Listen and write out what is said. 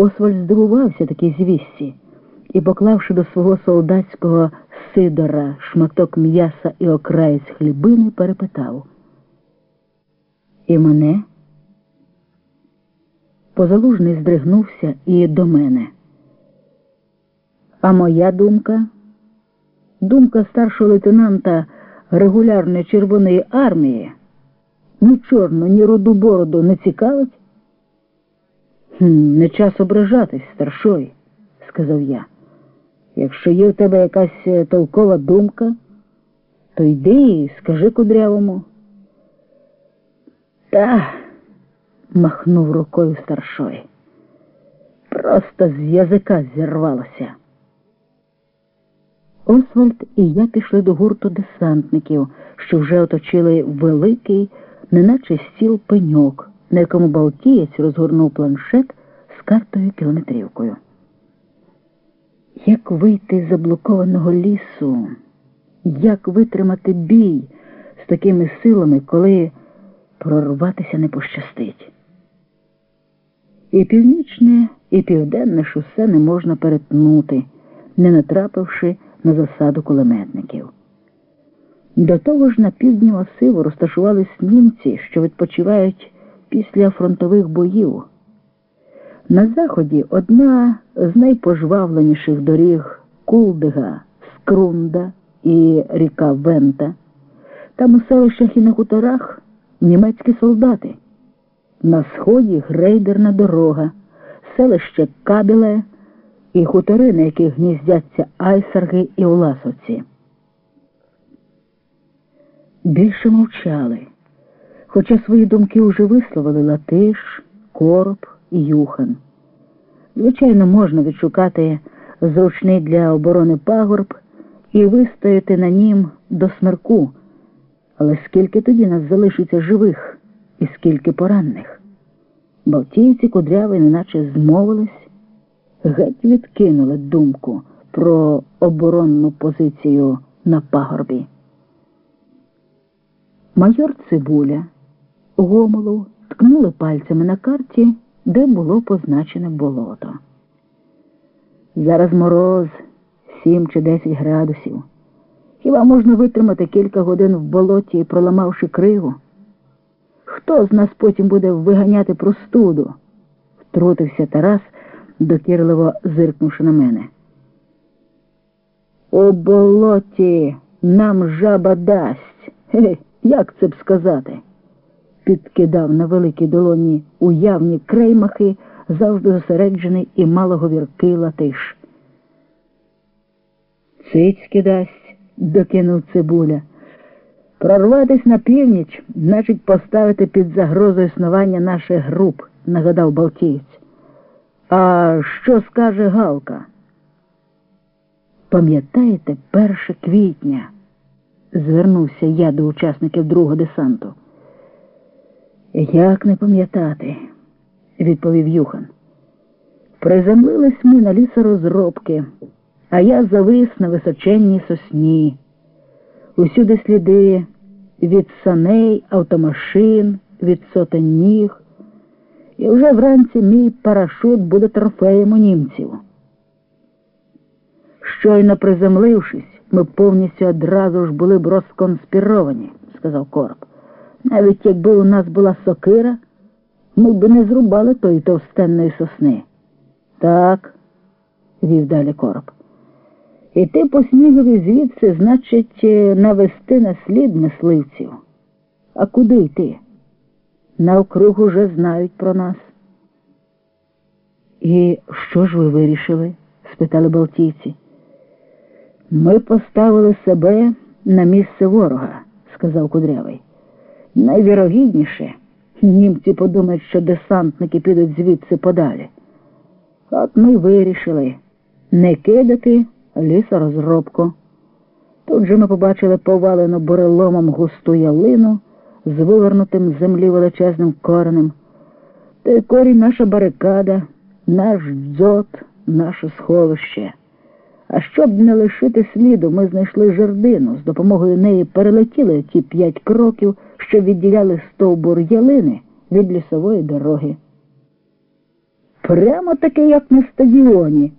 Освальд здивувався такій звісті і, поклавши до свого солдатського сидора шматок м'яса і окраєць хлібини, перепитав. І мене? Позалужний здригнувся і до мене. А моя думка? Думка старшого лейтенанта регулярної Червоної армії ні чорну, ні руду бороду не цікавить? «Хм, Не час ображатись, старшой, сказав я. Якщо є в тебе якась е, толкова думка, то йди і скажи кудрявому. Та, махнув рукою старшой. Просто з язика зірвалося. Освальд і я пішли до гурту десантників, що вже оточили великий, неначе стіл пеньок, на якому Балтієць розгорнув планшет з картою кілометрівкою. Як вийти з заблокованого лісу? Як витримати бій з такими силами, коли прорватися не пощастить? І північне, і південне шосе не можна перетнути, не натрапивши на засаду кулеметників. До того ж на півдні масиву розташувались німці, що відпочивають після фронтових боїв. На заході одна з найпожвавленіших доріг Кулдига, Скрунда і ріка Вента. Там у селищах і на хуторах німецькі солдати. На сході грейдерна дорога, селище Кабіле і хутори, на яких гніздяться айсарги і уласовці. Більше мовчали, хоча свої думки уже висловили Латиш, Короб Юхан. Звичайно, можна відшукати зручний для оборони пагорб і вистояти на нім до смерку, але скільки тоді нас залишиться живих і скільки поранених? Балтійці кудряві неначе змовились, геть відкинули думку про оборонну позицію на пагорбі. Майор Цибуля, Гомолов ткнули пальцями на карті, де було позначене болото. Зараз мороз сім чи десять градусів. Хіба можна витримати кілька годин в болоті, проламавши криву? Хто з нас потім буде виганяти простуду? втрутився Тарас, докірливо зиркнувши на мене. У болоті нам жаба дасть. Хе, як це б сказати? Підкидав на великій долоні уявні креймахи, завжди зосереджений і малоговіркий латиш. Цицьки дасть, докинув цибуля. Прорватись на північ, значить поставити під загрозу існування наших груп, нагадав Балтієць. А що скаже Галка? Пам'ятаєте, перше квітня? звернувся я до учасників другого десанту. Як не пам'ятати, відповів Юхан. Приземлились ми на лісорозробки, а я завис на височенній сосні. Усюди сліди від саней, автомашин, від сотень ніг. І вже вранці мій парашут буде трофеєм у німців. Щойно приземлившись, ми повністю одразу ж були б розконспіровані, сказав короб. Навіть якби у нас була сокира, ми б не зрубали тої товстенної сосни. Так, вів далі короб. Іти по снігові звідси, значить, навести на слід мисливців. А куди йти? Навкруг уже знають про нас. І що ж ви вирішили? спитали балтійці. Ми поставили себе на місце ворога, сказав кудрявий. Найвірогідніше, німці подумають, що десантники підуть звідси подалі. От ми вирішили не кидати лісорозробку. Тут же ми побачили повалену буреломом густу ялину з вивернутим з землі величезним коренем. Той корінь наша барикада, наш дзот, наше сховище. А щоб не лишити сліду, ми знайшли жердину. З допомогою неї перелетіли ті п'ять кроків, що відділяли стовбур ялини від лісової дороги. Прямо таке, як на стадіоні.